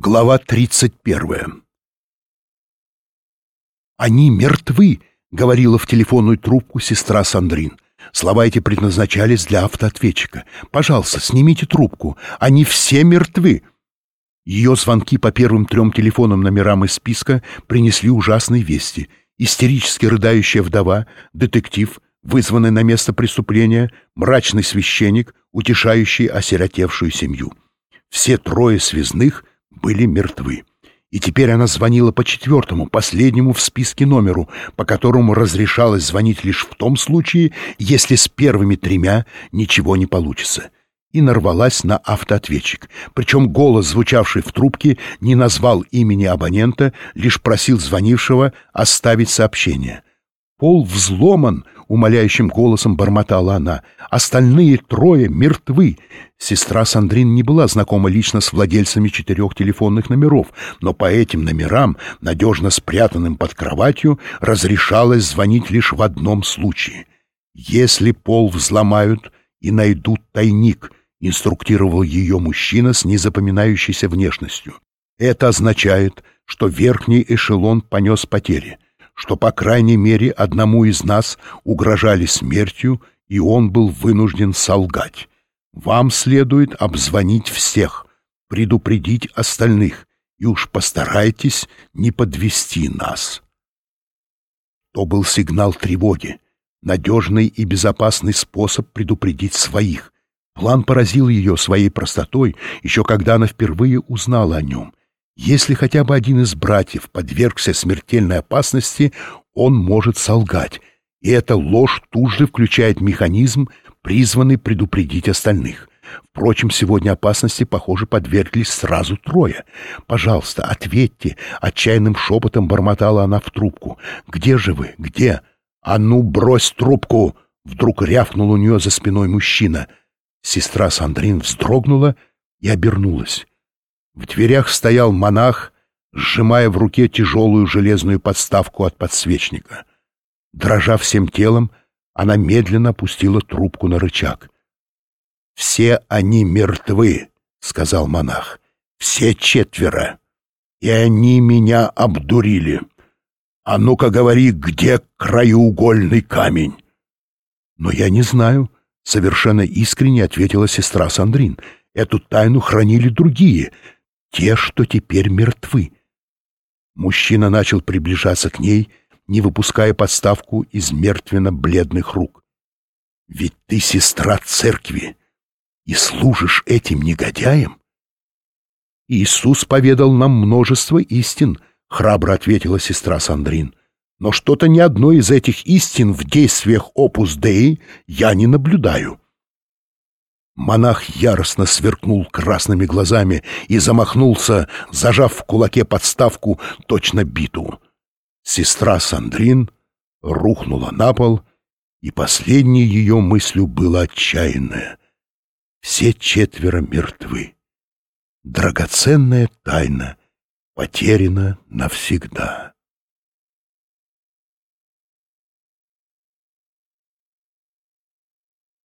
Глава 31 «Они мертвы!» — говорила в телефонную трубку сестра Сандрин. Слова эти предназначались для автоответчика. «Пожалуйста, снимите трубку. Они все мертвы!» Ее звонки по первым трем телефонным номерам из списка принесли ужасные вести. Истерически рыдающая вдова, детектив, вызванный на место преступления, мрачный священник, утешающий осиротевшую семью. Все трое связных были мертвы. И теперь она звонила по четвертому, последнему в списке номеру, по которому разрешалось звонить лишь в том случае, если с первыми тремя ничего не получится. И нарвалась на автоответчик. Причем голос, звучавший в трубке, не назвал имени абонента, лишь просил звонившего оставить сообщение. «Пол взломан!» — умоляющим голосом бормотала она. «Остальные трое мертвы!» Сестра Сандрин не была знакома лично с владельцами четырех телефонных номеров, но по этим номерам, надежно спрятанным под кроватью, разрешалось звонить лишь в одном случае. «Если пол взломают и найдут тайник», — инструктировал ее мужчина с незапоминающейся внешностью. «Это означает, что верхний эшелон понес потери» что, по крайней мере, одному из нас угрожали смертью, и он был вынужден солгать. Вам следует обзвонить всех, предупредить остальных, и уж постарайтесь не подвести нас. То был сигнал тревоги, надежный и безопасный способ предупредить своих. План поразил ее своей простотой, еще когда она впервые узнала о нем. Если хотя бы один из братьев подвергся смертельной опасности, он может солгать, и эта ложь тут же включает механизм, призванный предупредить остальных. Впрочем, сегодня опасности, похоже, подверглись сразу трое. «Пожалуйста, ответьте!» — отчаянным шепотом бормотала она в трубку. «Где же вы? Где?» «А ну, брось трубку!» — вдруг рявкнул у нее за спиной мужчина. Сестра Сандрин вздрогнула и обернулась. В дверях стоял монах, сжимая в руке тяжелую железную подставку от подсвечника. Дрожа всем телом, она медленно опустила трубку на рычаг. «Все они мертвы», — сказал монах. «Все четверо. И они меня обдурили. А ну-ка говори, где краеугольный камень?» «Но я не знаю», — совершенно искренне ответила сестра Сандрин. «Эту тайну хранили другие» те, что теперь мертвы. Мужчина начал приближаться к ней, не выпуская подставку из мертвенно-бледных рук. «Ведь ты сестра церкви и служишь этим негодяям?» «Иисус поведал нам множество истин», — храбро ответила сестра Сандрин. «Но что-то ни одной из этих истин в действиях опус Деи я не наблюдаю». Монах яростно сверкнул красными глазами и замахнулся, зажав в кулаке подставку точно биту. Сестра Сандрин рухнула на пол, и последней ее мыслью было отчаянное. Все четверо мертвы. Драгоценная тайна потеряна навсегда.